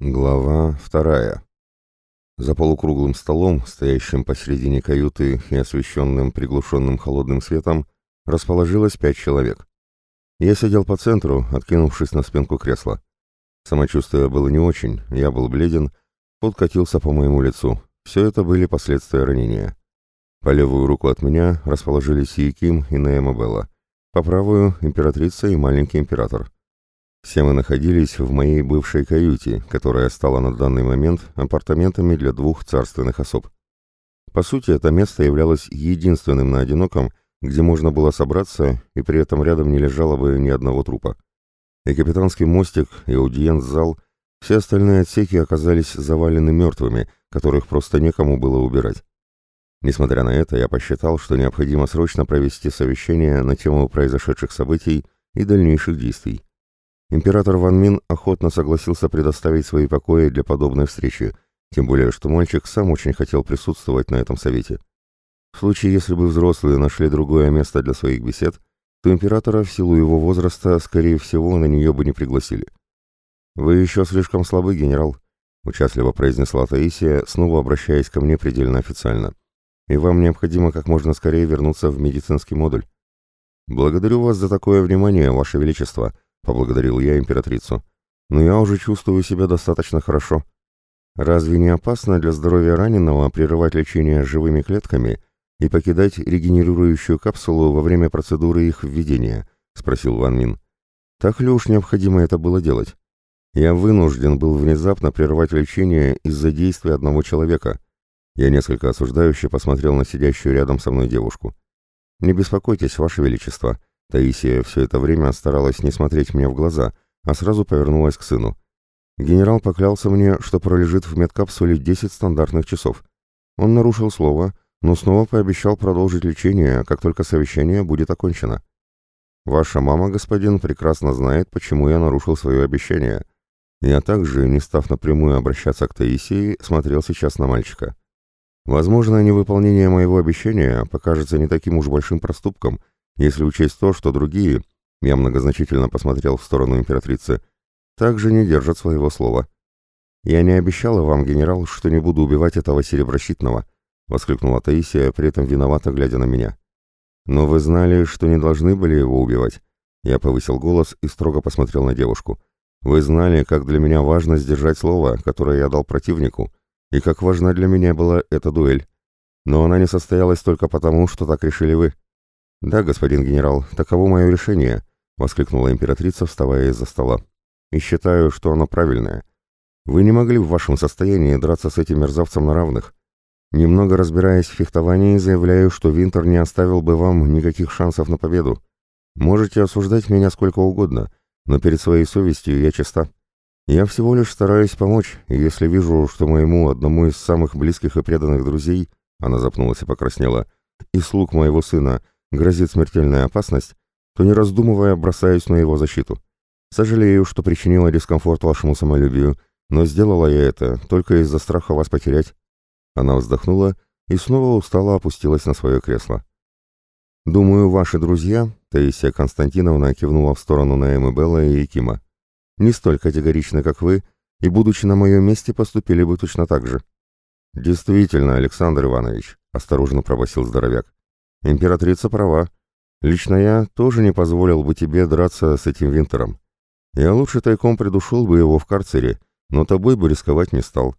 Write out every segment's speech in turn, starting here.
Глава вторая. За полукруглым столом, стоящим посередине каюты и освещенным приглушенным холодным светом, расположилось пять человек. Я сидел по центру, откинувшись на спинку кресла. Самочувствие было не очень, я был бледен, пот катился по моему лицу. Все это были последствия ранения. По левую руку от меня расположились Яким и Неэма Белла. По правую — императрица и маленький император. Все мы находились в моей бывшей каюте, которая стала на данный момент апартаментами для двух царственных особ. По сути, это место являлось единственным на одиноком, где можно было собраться, и при этом рядом не лежало бы ни одного трупа. И капитанский мостик, и аудиенц-зал, все остальные отсеки оказались завалены мертвыми, которых просто некому было убирать. Несмотря на это, я посчитал, что необходимо срочно провести совещание на тему произошедших событий и дальнейших действий. Император Ван Мин охотно согласился предоставить свои покои для подобной встречи, тем более что мальчик сам очень хотел присутствовать на этом совете. В случае, если бы взрослые нашли другое место для своих бесед, то императора в силу его возраста, скорее всего, на нее бы не пригласили. «Вы еще слишком слабы, генерал», — участливо произнесла Таисия, снова обращаясь ко мне предельно официально. «И вам необходимо как можно скорее вернуться в медицинский модуль». «Благодарю вас за такое внимание, Ваше Величество», — поблагодарил я императрицу. «Но я уже чувствую себя достаточно хорошо. Разве не опасно для здоровья раненого прерывать лечение живыми клетками и покидать регенерирующую капсулу во время процедуры их введения?» — спросил Ван Мин. «Так ли уж необходимо это было делать? Я вынужден был внезапно прервать лечение из-за действия одного человека». Я несколько осуждающе посмотрел на сидящую рядом со мной девушку. «Не беспокойтесь, Ваше Величество», Таисия все это время старалась не смотреть мне в глаза, а сразу повернулась к сыну. Генерал поклялся мне, что пролежит в медкапсуле 10 стандартных часов. Он нарушил слово, но снова пообещал продолжить лечение, как только совещание будет окончено. Ваша мама, господин, прекрасно знает, почему я нарушил свое обещание. Я также, не став напрямую обращаться к Таисии, смотрел сейчас на мальчика. Возможно, невыполнение моего обещания покажется не таким уж большим проступком, если учесть то, что другие, я многозначительно посмотрел в сторону императрицы, также не держат своего слова. «Я не обещала вам, генерал, что не буду убивать этого сереброщитного», — воскликнула Таисия, при этом виновато глядя на меня. «Но вы знали, что не должны были его убивать?» Я повысил голос и строго посмотрел на девушку. «Вы знали, как для меня важно сдержать слово, которое я дал противнику, и как важна для меня была эта дуэль. Но она не состоялась только потому, что так решили вы. «Да, господин генерал, таково мое решение», — воскликнула императрица, вставая из-за стола. «И считаю, что оно правильное. Вы не могли в вашем состоянии драться с этим мерзавцем на равных. Немного разбираясь в фехтовании, заявляю, что Винтер не оставил бы вам никаких шансов на победу. Можете осуждать меня сколько угодно, но перед своей совестью я чиста. Я всего лишь стараюсь помочь, и если вижу, что моему одному из самых близких и преданных друзей, она запнулась и покраснела, и слуг моего сына — грозит смертельная опасность, то не раздумывая бросаюсь на его защиту. Сожалею, что причинила дискомфорт вашему самолюбию, но сделала я это только из-за страха вас потерять. Она вздохнула и снова устало опустилась на свое кресло. «Думаю, ваши друзья», — Таисия Константиновна кивнула в сторону Наэмы Белла и Якима, «не столь категоричны, как вы, и, будучи на моем месте, поступили бы точно так же». «Действительно, Александр Иванович», — осторожно пробасил здоровяк, Императрица права. Лично я тоже не позволил бы тебе драться с этим Винтером. Я лучше тайком придушил бы его в карцере, но тобой бы рисковать не стал.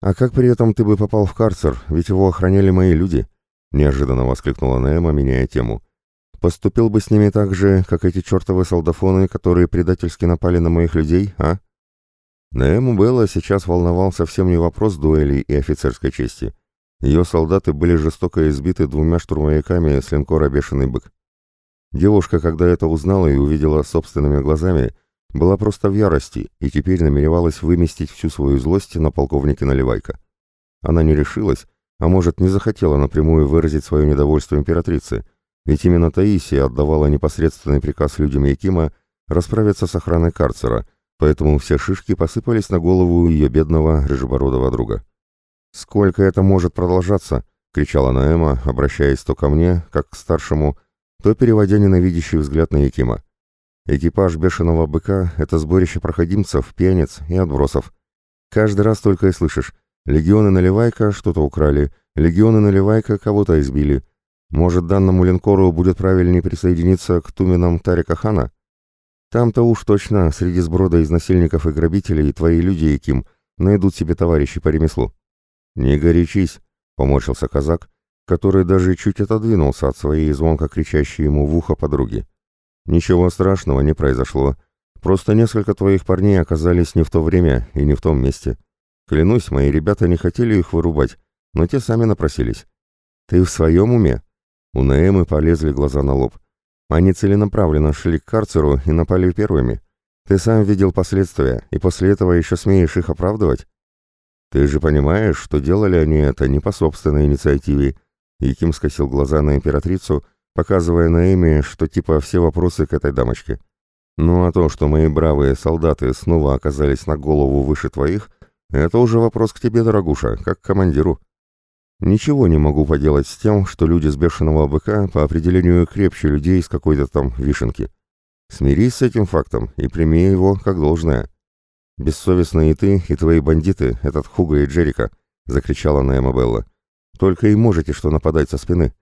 А как при этом ты бы попал в карцер, ведь его охраняли мои люди? Неожиданно воскликнула Наэма, меняя тему. Поступил бы с ними так же, как эти чертовы солдафоны, которые предательски напали на моих людей, а? Наэму Белла сейчас волновал совсем не вопрос дуэли и офицерской чести. Ее солдаты были жестоко избиты двумя штурмовиками с линкора «Бешеный бык». Девушка, когда это узнала и увидела собственными глазами, была просто в ярости и теперь намеревалась выместить всю свою злость на полковнике Наливайка. Она не решилась, а может, не захотела напрямую выразить свое недовольство императрице, ведь именно Таисия отдавала непосредственный приказ людям Якима расправиться с охраной карцера, поэтому все шишки посыпались на голову ее бедного рыжебородого друга. «Сколько это может продолжаться?» — кричала Наэма, обращаясь то ко мне, как к старшему, то переводя ненавидящий взгляд на Якима. «Экипаж бешеного быка — это сборище проходимцев, пьяниц и отбросов. Каждый раз только и слышишь. Легионы Наливайка что-то украли, легионы Наливайка кого-то избили. Может, данному линкору будет правильнее присоединиться к туменам Тарика Хана? Там-то уж точно среди сброда из насильников и грабителей твои люди, Яким, найдут себе товарищи по ремеслу. Не горячись, — поморщился казак, который даже чуть отодвинулся от своей звонко кричащей ему в ухо подруги. «Ничего страшного не произошло. Просто несколько твоих парней оказались не в то время и не в том месте. Клянусь, мои ребята не хотели их вырубать, но те сами напросились. Ты в своем уме?» У Наэмы полезли глаза на лоб. Они целенаправленно шли к карцеру и напали первыми. Ты сам видел последствия, и после этого еще смеешь их оправдывать? Ты же понимаешь, что делали они это не по собственной инициативе. Яким скосил глаза на императрицу, показывая Наэме, что типа все вопросы к этой дамочке. Ну а то, что мои бравые солдаты снова оказались на голову выше твоих, это уже вопрос к тебе, дорогуша, как к командиру. Ничего не могу поделать с тем, что люди с бешеного быка по определению крепче людей с какой-то там вишенки. Смирись с этим фактом и прими его как должное. Бессовестные и ты, и твои бандиты, этот Хуга и Джерика, закричала Наэма Белла. Только и можете что нападать со спины.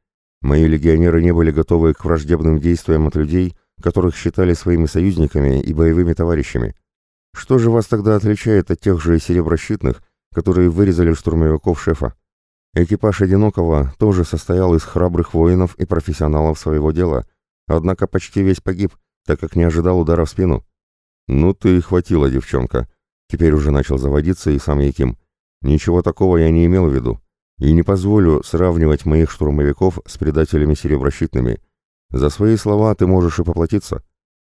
Мои легионеры не были готовы к враждебным действиям от людей, которых считали своими союзниками и боевыми товарищами. Что же вас тогда отличает от тех же сереброщитных, которые вырезали штурмовиков шефа? Экипаж Одинокого тоже состоял из храбрых воинов и профессионалов своего дела, однако почти весь погиб, так как не ожидал удара в спину. «Ну ты и хватила, девчонка!» Теперь уже начал заводиться и сам Яким. «Ничего такого я не имел в виду. И не позволю сравнивать моих штурмовиков с предателями сереброщитными. За свои слова ты можешь и поплатиться».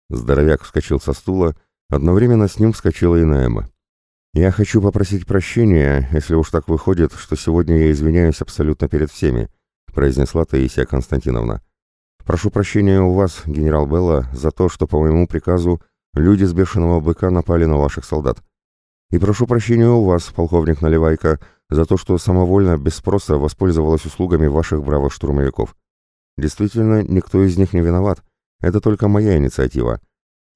Здоровяк вскочил со стула, одновременно с ним вскочила и Наэма. «Я хочу попросить прощения, если уж так выходит, что сегодня я извиняюсь абсолютно перед всеми», произнесла Таисия Константиновна. «Прошу прощения у вас, генерал Белла, за то, что по моему приказу люди с бешеного быка напали на ваших солдат. И прошу прощения у вас, полковник Наливайко, за то, что самовольно, без спроса, воспользовалась услугами ваших бравых штурмовиков. Действительно, никто из них не виноват. Это только моя инициатива.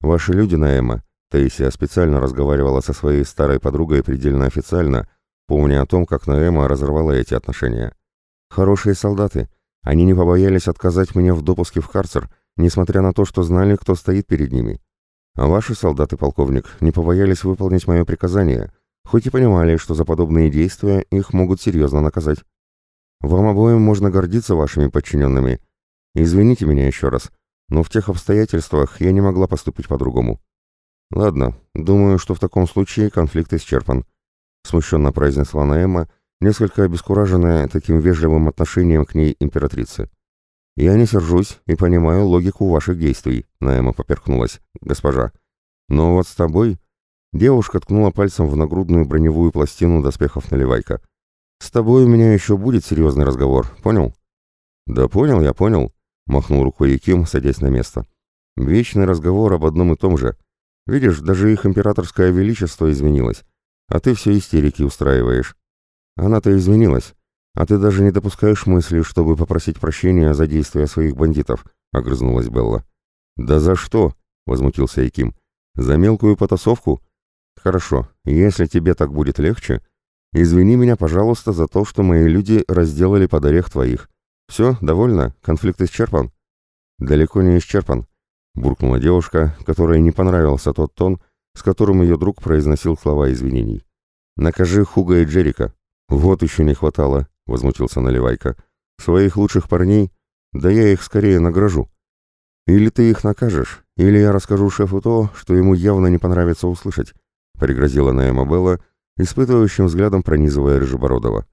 Ваши люди, Наэма, Таисия специально разговаривала со своей старой подругой предельно официально, помня о том, как Наэма разорвала эти отношения. Хорошие солдаты. Они не побоялись отказать мне в допуске в карцер, несмотря на то, что знали, кто стоит перед ними. А ваши солдаты, полковник, не побоялись выполнить мое приказание, хоть и понимали, что за подобные действия их могут серьезно наказать. Вам обоим можно гордиться вашими подчиненными. Извините меня еще раз, но в тех обстоятельствах я не могла поступить по-другому. «Ладно, думаю, что в таком случае конфликт исчерпан», — смущенно произнесла Наэма, несколько обескураженная таким вежливым отношением к ней императрицы. «Я не сержусь и понимаю логику ваших действий», — Наэма поперхнулась, госпожа. «Но вот с тобой...» Девушка ткнула пальцем в нагрудную броневую пластину доспехов Наливайка. «С тобой у меня еще будет серьезный разговор, понял?» «Да понял, я понял», — махнул рукой Яким, садясь на место. «Вечный разговор об одном и том же. Видишь, даже их императорское величество изменилось, а ты все истерики устраиваешь. Она-то изменилась, а ты даже не допускаешь мысли, чтобы попросить прощения за действия своих бандитов», — огрызнулась Белла. «Да за что?» — возмутился Яким. «За мелкую потасовку? Хорошо, если тебе так будет легче, извини меня, пожалуйста, за то, что мои люди разделали под орех твоих. Все, довольно? Конфликт исчерпан?» «Далеко не исчерпан буркнула девушка, которой не понравился тот тон, с которым ее друг произносил слова извинений. «Накажи Хуга и Джерика». «Вот еще не хватало», — возмутился Наливайка. «Своих лучших парней? Да я их скорее награжу. Или ты их накажешь, или я расскажу шефу то, что ему явно не понравится услышать», — пригрозила Наэма Белла, испытывающим взглядом пронизывая Рыжебородова.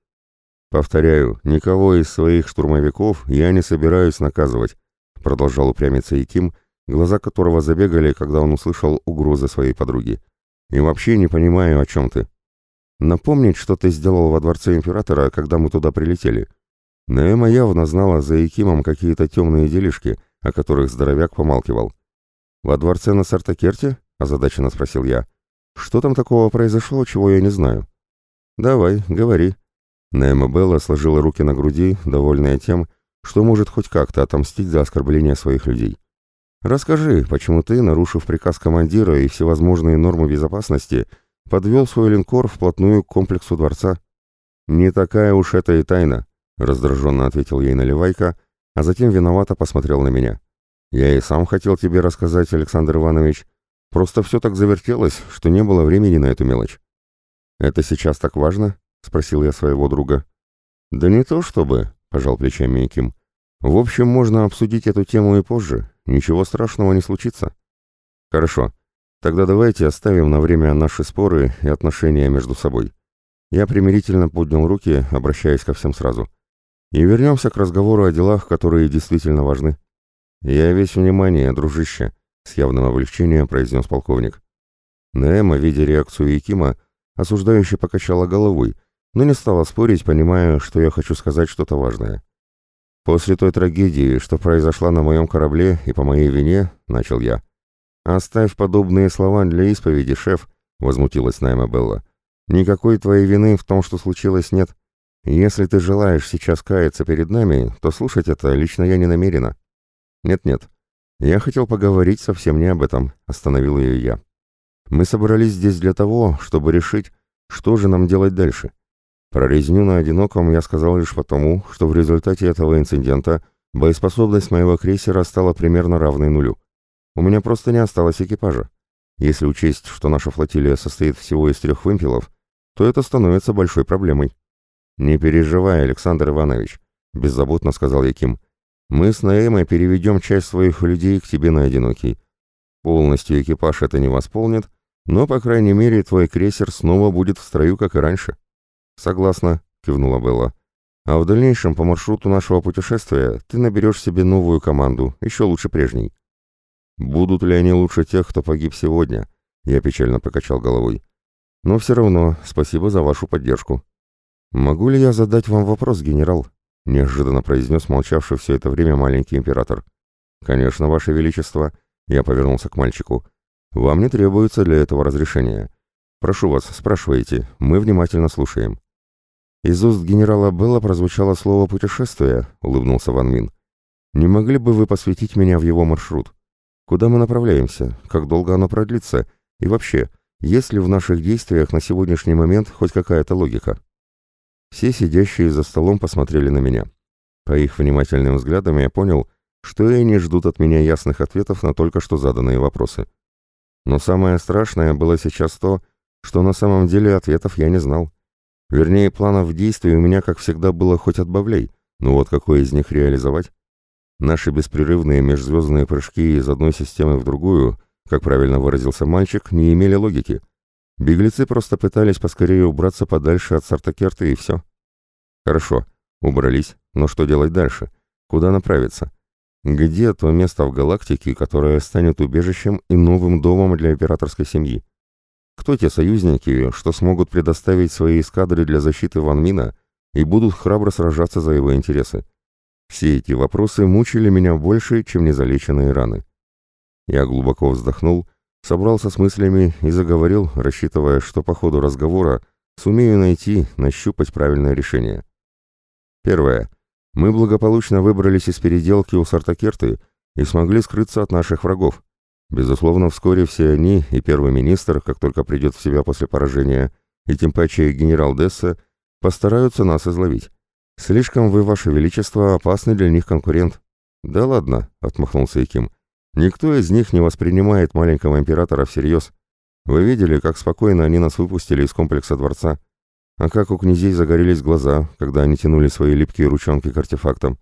«Повторяю, никого из своих штурмовиков я не собираюсь наказывать», — продолжал упрямиться Яким, глаза которого забегали, когда он услышал угрозы своей подруги. «И вообще не понимаю, о чем ты. Напомнить, что ты сделал во дворце императора, когда мы туда прилетели?» Наэма явно знала за Якимом какие-то темные делишки, о которых здоровяк помалкивал. «Во дворце на Сартакерте?» — озадаченно спросил я. «Что там такого произошло, чего я не знаю?» «Давай, говори». Наэма Белла сложила руки на груди, довольная тем, что может хоть как-то отомстить за оскорбление своих людей. Расскажи, почему ты, нарушив приказ командира и всевозможные нормы безопасности, подвел свой линкор вплотную к комплексу дворца. «Не такая уж это и тайна», — раздраженно ответил ей Наливайка, а затем виновато посмотрел на меня. «Я и сам хотел тебе рассказать, Александр Иванович. Просто все так завертелось, что не было времени на эту мелочь». «Это сейчас так важно?» — спросил я своего друга. «Да не то чтобы», — пожал плечами Яким. «В общем, можно обсудить эту тему и позже. Ничего страшного не случится». «Хорошо. Тогда давайте оставим на время наши споры и отношения между собой». Я примирительно поднял руки, обращаясь ко всем сразу. «И вернемся к разговору о делах, которые действительно важны». «Я весь внимание, дружище», — с явным облегчением произнес полковник. Наэма, видя реакцию Якима, осуждающе покачала головой, но не стала спорить, понимая, что я хочу сказать что-то важное. «После той трагедии, что произошла на моем корабле и по моей вине», — начал я. «Оставь подобные слова для исповеди, шеф», — возмутилась Найма Белла. «Никакой твоей вины в том, что случилось, нет. Если ты желаешь сейчас каяться перед нами, то слушать это лично я не намерена». «Нет-нет, я хотел поговорить совсем не об этом», — остановил ее я. «Мы собрались здесь для того, чтобы решить, что же нам делать дальше. Про резню на одиноком я сказал лишь потому, что в результате этого инцидента боеспособность моего крейсера стала примерно равной нулю. У меня просто не осталось экипажа. Если учесть, что наша флотилия состоит всего из трех вымпелов, то это становится большой проблемой. «Не переживай, Александр Иванович», — беззаботно сказал Яким. Мы с Наэмой переведем часть своих людей к тебе на одинокий. Полностью экипаж это не восполнит, но, по крайней мере, твой крейсер снова будет в строю, как и раньше. Согласна, кивнула Белла. А в дальнейшем по маршруту нашего путешествия ты наберешь себе новую команду, еще лучше прежней. Будут ли они лучше тех, кто погиб сегодня? Я печально покачал головой. Но все равно спасибо за вашу поддержку. Могу ли я задать вам вопрос, генерал? — неожиданно произнес молчавший все это время маленький император. «Конечно, Ваше Величество», — я повернулся к мальчику. «Вам не требуется для этого разрешения. Прошу вас, спрашивайте, мы внимательно слушаем». Из уст генерала Белла прозвучало слово «путешествие», — улыбнулся Ван Мин. «Не могли бы вы посвятить меня в его маршрут? Куда мы направляемся? Как долго оно продлится? И вообще, есть ли в наших действиях на сегодняшний момент хоть какая-то логика?» Все сидящие за столом посмотрели на меня. По их внимательным взглядам я понял, что они ждут от меня ясных ответов на только что заданные вопросы. Но самое страшное было сейчас то, что на самом деле ответов я не знал. Вернее, планов действий у меня, как всегда, было хоть отбавляй, но вот какой из них реализовать? Наши беспрерывные межзвездные прыжки из одной системы в другую, как правильно выразился мальчик, не имели логики — Беглецы просто пытались поскорее убраться подальше от Сартакерты и все. Хорошо, убрались, но что делать дальше? Куда направиться? Где то место в галактике, которое станет убежищем и новым домом для императорской семьи? Кто те союзники, что смогут предоставить свои эскадры для защиты Ван Мина и будут храбро сражаться за его интересы? Все эти вопросы мучили меня больше, чем незалеченные раны. Я глубоко вздохнул Собрался с мыслями и заговорил, рассчитывая, что по ходу разговора сумею найти, нащупать правильное решение. Первое. Мы благополучно выбрались из переделки у Сартакерты и смогли скрыться от наших врагов. Безусловно, вскоре все они, и первый министр, как только придет в себя после поражения, и тем паче генерал Десса, постараются нас изловить. Слишком вы, ваше величество, опасный для них конкурент. Да ладно, отмахнулся Яким. Никто из них не воспринимает маленького императора всерьез. Вы видели, как спокойно они нас выпустили из комплекса дворца? А как у князей загорелись глаза, когда они тянули свои липкие ручонки к артефактам?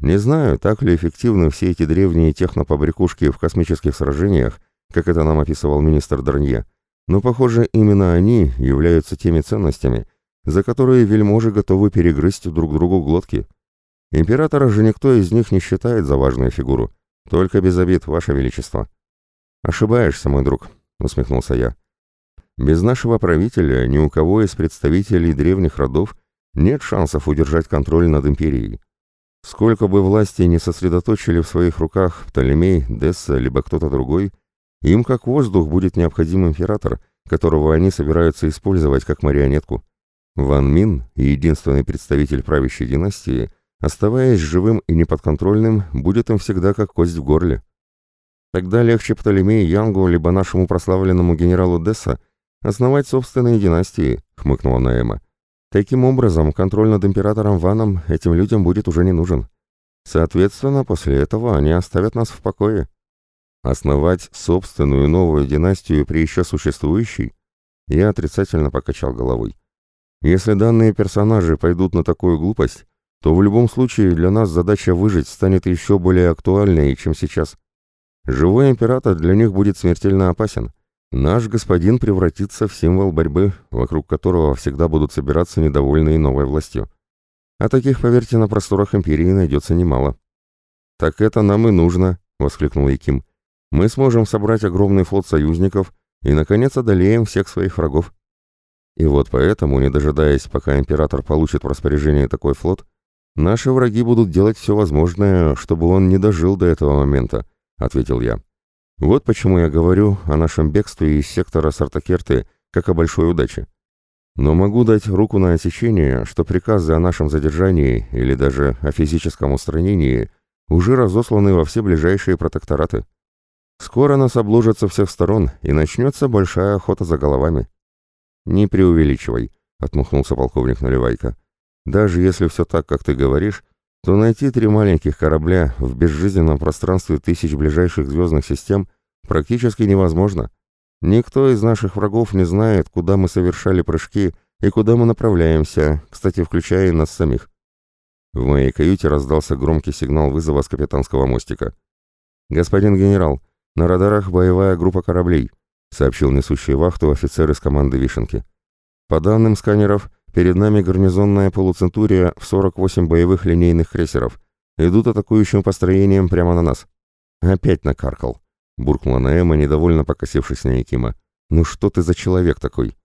Не знаю, так ли эффективны все эти древние технопобрякушки в космических сражениях, как это нам описывал министр Дранье, но, похоже, именно они являются теми ценностями, за которые вельможи готовы перегрызть друг другу глотки. Императора же никто из них не считает за важную фигуру. «Только без обид, Ваше Величество». «Ошибаешься, мой друг», — усмехнулся я. «Без нашего правителя ни у кого из представителей древних родов нет шансов удержать контроль над империей. Сколько бы власти не сосредоточили в своих руках Птолемей, Десса, либо кто-то другой, им как воздух будет необходим император, которого они собираются использовать как марионетку. Ван Мин, единственный представитель правящей династии, Оставаясь живым и неподконтрольным, будет им всегда как кость в горле. Тогда легче Птолемею Янгу, либо нашему прославленному генералу Десса Основать собственные династии, хмыкнула Наэма. Таким образом, контроль над императором Ваном этим людям будет уже не нужен. Соответственно, после этого они оставят нас в покое. Основать собственную новую династию при еще существующей? Я отрицательно покачал головой. Если данные персонажи пойдут на такую глупость, то в любом случае для нас задача выжить станет еще более актуальной, чем сейчас. Живой император для них будет смертельно опасен. Наш господин превратится в символ борьбы, вокруг которого всегда будут собираться недовольные новой властью. А таких, поверьте, на просторах империи найдется немало. «Так это нам и нужно», — воскликнул Яким. «Мы сможем собрать огромный флот союзников и, наконец, одолеем всех своих врагов». И вот поэтому, не дожидаясь, пока император получит в распоряжение такой флот, наши враги будут делать все возможное, чтобы он не дожил до этого момента, — ответил я. Вот почему я говорю о нашем бегстве из сектора Сартакерты как о большой удаче. Но могу дать руку на отсечение, что приказы о нашем задержании или даже о физическом устранении уже разосланы во все ближайшие протектораты. Скоро нас обложат со всех сторон, и начнется большая охота за головами. «Не преувеличивай», — отмахнулся полковник Наливайко. «Даже если все так, как ты говоришь, то найти три маленьких корабля в безжизненном пространстве тысяч ближайших звездных систем практически невозможно. Никто из наших врагов не знает, куда мы совершали прыжки и куда мы направляемся, кстати, включая и нас самих. В моей каюте раздался громкий сигнал вызова с капитанского мостика. «Господин генерал, на радарах боевая группа кораблей», сообщил несущий вахту офицер из команды «Вишенки». «По данным сканеров, Перед нами гарнизонная полуцентурия в 48 боевых линейных крейсеров. Идут атакующим построением прямо на нас. Опять накаркал. Буркнула Наэма, недовольно покосившись на Якима. «Ну что ты за человек такой?»